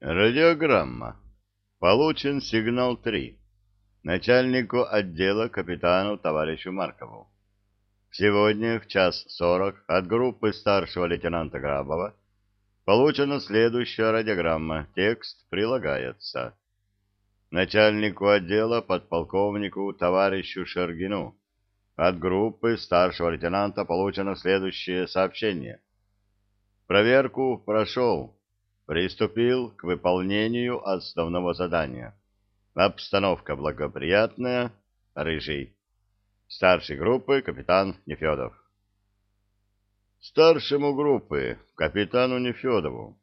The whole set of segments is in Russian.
Радиограмма. Получен сигнал 3. Начальнику отдела капитану товарищу Маркову. Сегодня в час сорок от группы старшего лейтенанта Грабова получена следующая радиограмма. Текст прилагается. Начальнику отдела подполковнику товарищу Шергину. От группы старшего лейтенанта получено следующее сообщение. Проверку прошел приступил к выполнению основного задания. Обстановка благоприятная. Рыжий. Старший группы капитан Нефедов. Старшему группы капитану Нефедову.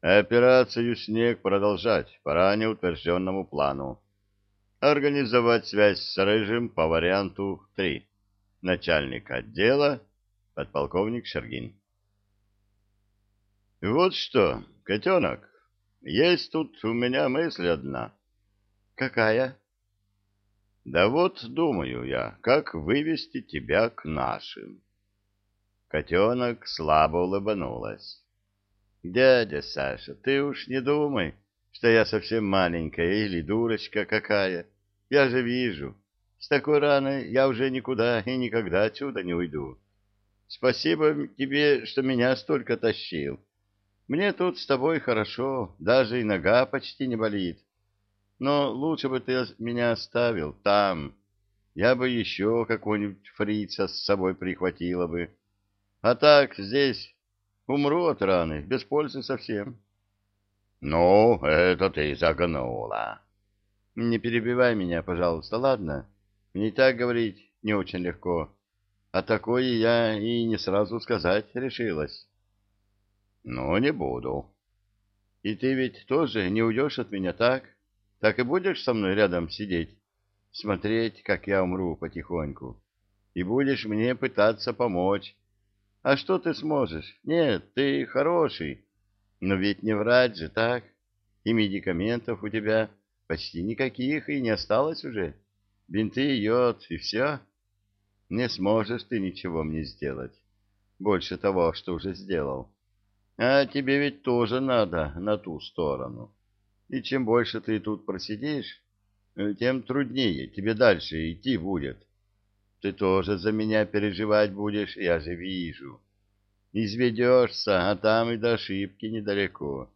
Операцию «Снег» продолжать по ранее утвержденному плану. Организовать связь с Рыжим по варианту 3. Начальник отдела, подполковник Шергин. Вот что, котенок, есть тут у меня мысль одна. Какая? Да вот думаю я, как вывести тебя к нашим. Котенок слабо улыбнулась. Дядя Саша, ты уж не думай, что я совсем маленькая или дурочка какая. Я же вижу, с такой раны я уже никуда и никогда отсюда не уйду. Спасибо тебе, что меня столько тащил. Мне тут с тобой хорошо, даже и нога почти не болит. Но лучше бы ты меня оставил там. Я бы еще какого-нибудь фрица с собой прихватила бы. А так здесь умру от раны, без пользы совсем. Ну, это ты загнула. Не перебивай меня, пожалуйста, ладно? Мне так говорить не очень легко. А такое я и не сразу сказать решилась. Ну, не буду. И ты ведь тоже не уйдешь от меня, так? Так и будешь со мной рядом сидеть, смотреть, как я умру потихоньку, и будешь мне пытаться помочь. А что ты сможешь? Нет, ты хороший, но ведь не врать же, так? И медикаментов у тебя почти никаких и не осталось уже. Бинты, йод и все. Не сможешь ты ничего мне сделать. Больше того, что уже сделал. А тебе ведь тоже надо на ту сторону. И чем больше ты тут просидишь, э, тем труднее тебе дальше идти будет. Ты тоже за меня переживать будешь, я же вижу. Изведешься, а там и до ошибки недалеко.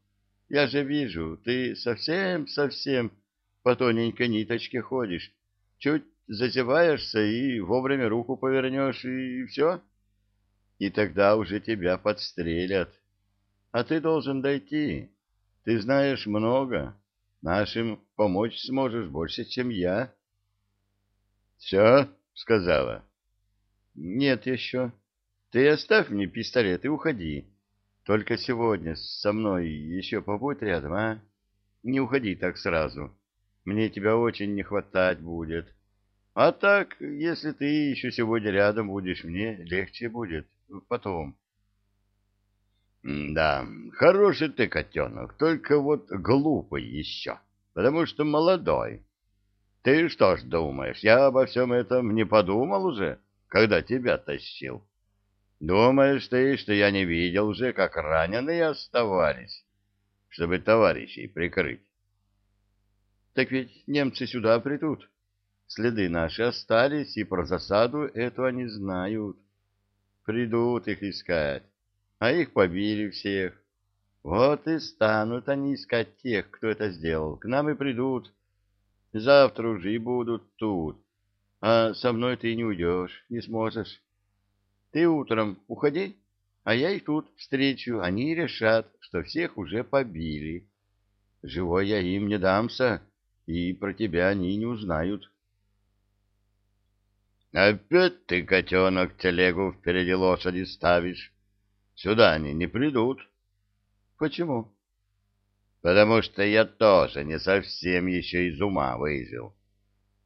Я же вижу, ты совсем-совсем по тоненькой ниточке ходишь. Чуть зазеваешься и вовремя руку повернешь, и все. И тогда уже тебя подстрелят. А ты должен дойти. Ты знаешь много. Нашим помочь сможешь больше, чем я. Все, сказала. Нет еще. Ты оставь мне пистолет и уходи. Только сегодня со мной еще побудь рядом, а? Не уходи так сразу. Мне тебя очень не хватать будет. А так, если ты еще сегодня рядом будешь, мне легче будет потом. Да, хороший ты котенок, только вот глупый еще, потому что молодой. Ты что ж думаешь, я обо всем этом не подумал уже, когда тебя тащил? Думаешь ты, что я не видел уже, как раненые оставались, чтобы товарищей прикрыть? Так ведь немцы сюда придут. Следы наши остались, и про засаду этого не знают. Придут их искать а их побили всех. Вот и станут они искать тех, кто это сделал. К нам и придут. Завтра уже и будут тут. А со мной ты не уйдешь, не сможешь. Ты утром уходи, а я их тут встречу. Они решат, что всех уже побили. Живой я им не дамся, и про тебя они не узнают. Опять ты, котенок, телегу впереди лошади ставишь. Сюда они не придут. Почему? Потому что я тоже не совсем еще из ума выжил.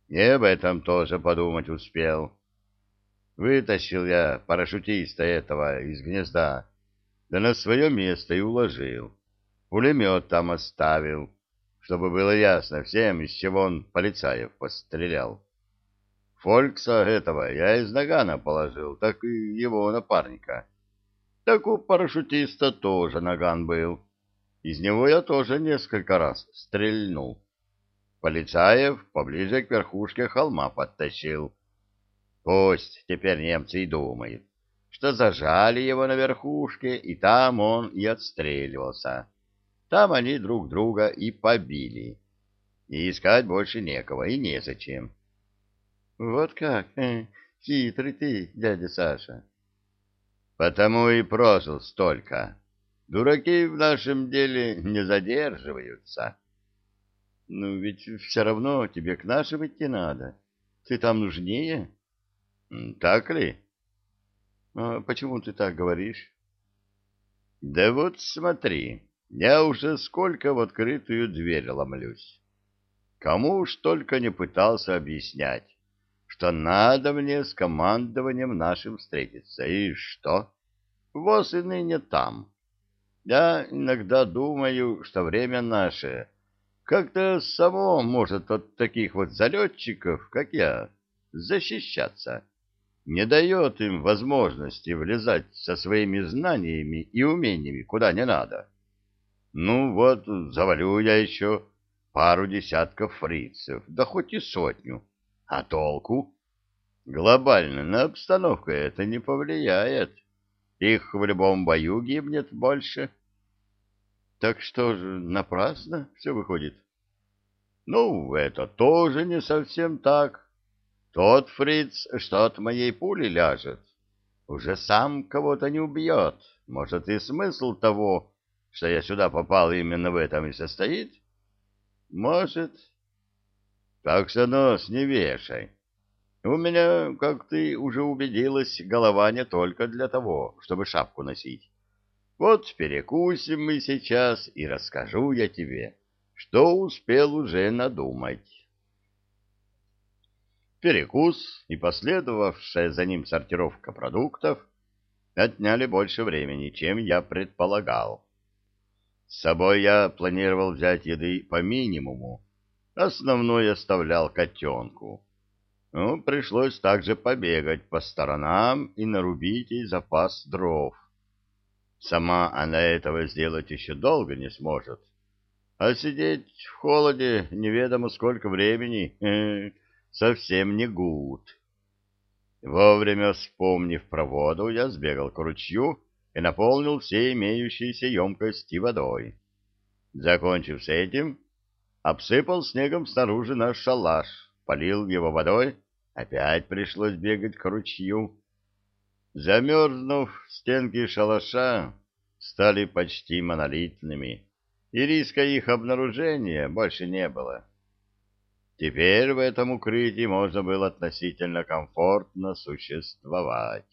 И об этом тоже подумать успел. Вытащил я парашютиста этого из гнезда, да на свое место и уложил. Пулемет там оставил, чтобы было ясно всем, из чего он полицаев пострелял. Фолькса этого я из нагана положил, так и его напарника. Так у парашютиста тоже наган был. из него я тоже несколько раз стрельнул. Полицаев поближе к верхушке холма подтащил. Пусть теперь немцы и думают, что зажали его на верхушке, и там он и отстреливался. Там они друг друга и побили. И искать больше некого, и незачем. — Вот как? Хитрый ты, дядя Саша. — Потому и прожил столько. Дураки в нашем деле не задерживаются. — Ну, ведь все равно тебе к нашим идти надо. Ты там нужнее. — Так ли? — А почему ты так говоришь? — Да вот смотри, я уже сколько в открытую дверь ломлюсь. Кому уж только не пытался объяснять, что надо мне с командованием нашим встретиться. И что? Воз и ныне там. Я иногда думаю, что время наше как-то само может от таких вот залетчиков, как я, защищаться. Не дает им возможности влезать со своими знаниями и умениями куда не надо. Ну вот, завалю я еще пару десятков фрицев, да хоть и сотню. А толку? Глобально на обстановку это не повлияет. Их в любом бою гибнет больше. Так что же, напрасно все выходит? Ну, это тоже не совсем так. Тот фриц, что от моей пули ляжет, уже сам кого-то не убьет. Может, и смысл того что я сюда попал именно в этом и состоит? Может. Так что нос не вешай. У меня, как ты уже убедилась, голова не только для того, чтобы шапку носить. Вот перекусим мы сейчас, и расскажу я тебе, что успел уже надумать. Перекус и последовавшая за ним сортировка продуктов отняли больше времени, чем я предполагал. С собой я планировал взять еды по минимуму. Основной оставлял котенку. Ну, пришлось также побегать по сторонам и нарубить ей запас дров. Сама она этого сделать еще долго не сможет. А сидеть в холоде неведомо сколько времени э, совсем не гуд. Вовремя вспомнив про воду, я сбегал к ручью и наполнил все имеющиеся емкости водой. Закончив с этим, обсыпал снегом снаружи наш шалаш, полил его водой, опять пришлось бегать к ручью. Замерзнув, стенки шалаша стали почти монолитными, и риска их обнаружения больше не было. Теперь в этом укрытии можно было относительно комфортно существовать.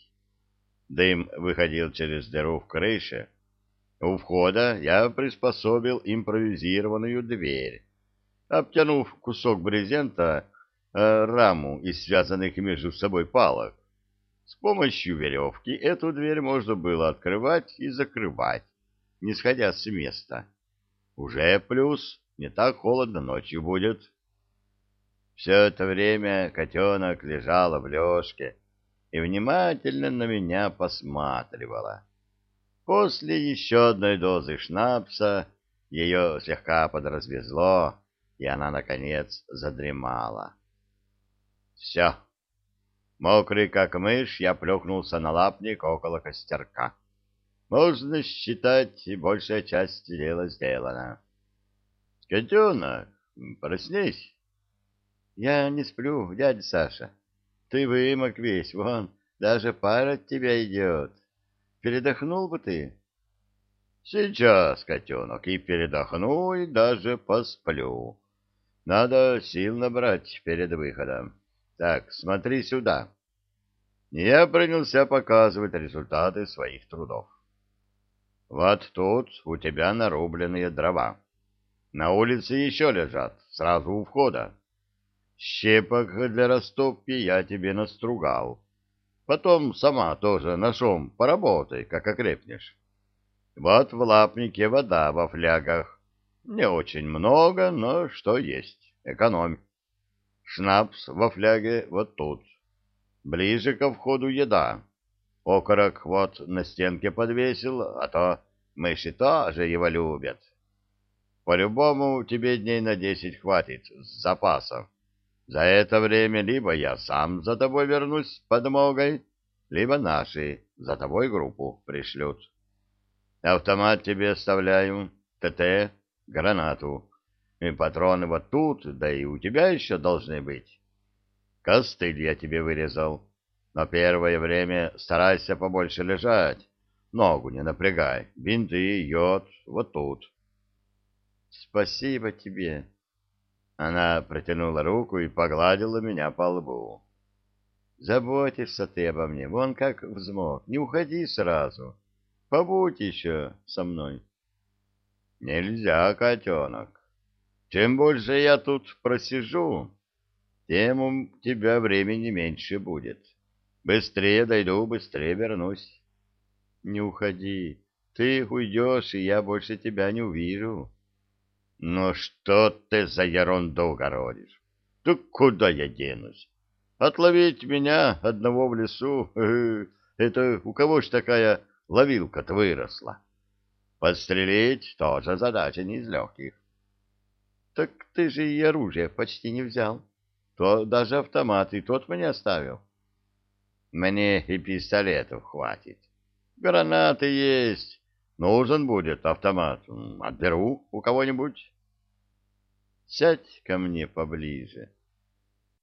Дым выходил через дыру в крыше. У входа я приспособил импровизированную дверь. Обтянув кусок брезента, э, раму из связанных между собой палок, с помощью веревки эту дверь можно было открывать и закрывать, не сходя с места. Уже плюс, не так холодно ночью будет. Все это время котенок лежала в лёжке, и внимательно на меня посматривала. После еще одной дозы шнапса ее слегка подразвезло, и она, наконец, задремала. Все. Мокрый, как мышь, я плюхнулся на лапник около костерка. Можно считать, большая часть дела сделана. Котенок, проснись. Я не сплю, дядя Саша. Ты вымок весь, вон, даже пар от тебя идет. Передохнул бы ты? Сейчас, котенок, и передохну, и даже посплю. Надо сил набрать перед выходом. Так, смотри сюда. Я принялся показывать результаты своих трудов. Вот тут у тебя нарубленные дрова. На улице еще лежат, сразу у входа. Щепок для растопки я тебе настругал. Потом сама тоже ножом поработай, как окрепнешь. Вот в лапнике вода во флягах. Не очень много, но что есть. Экономь. Шнапс во фляге вот тут. Ближе ко входу еда. Окорок вот на стенке подвесил, а то мыши тоже его любят. По-любому тебе дней на десять хватит с запасом. За это время либо я сам за тобой вернусь с подмогой, либо наши за тобой группу пришлют. Автомат тебе оставляю, ТТ, гранату. И патроны вот тут, да и у тебя еще должны быть. Костыль я тебе вырезал, но первое время старайся побольше лежать. Ногу не напрягай, бинты, йод, вот тут. Спасибо тебе. Она протянула руку и погладила меня по лбу. Заботишься ты обо мне, вон как взмок. Не уходи сразу. Побудь еще со мной. Нельзя, котенок. Чем больше я тут просижу, тем у тебя времени меньше будет. Быстрее дойду, быстрее вернусь. Не уходи. Ты уйдешь, и я больше тебя не увижу. Ну что ты за ерунду городишь? Ты куда я денусь? Отловить меня одного в лесу? Это у кого ж такая ловилка-то выросла? Подстрелить тоже задача не из легких. Так ты же и оружие почти не взял. То даже автомат и тот мне оставил. Мне и пистолетов хватит. Гранаты есть. Нужен будет автомат. Отберу у кого-нибудь. Сядь ко мне поближе.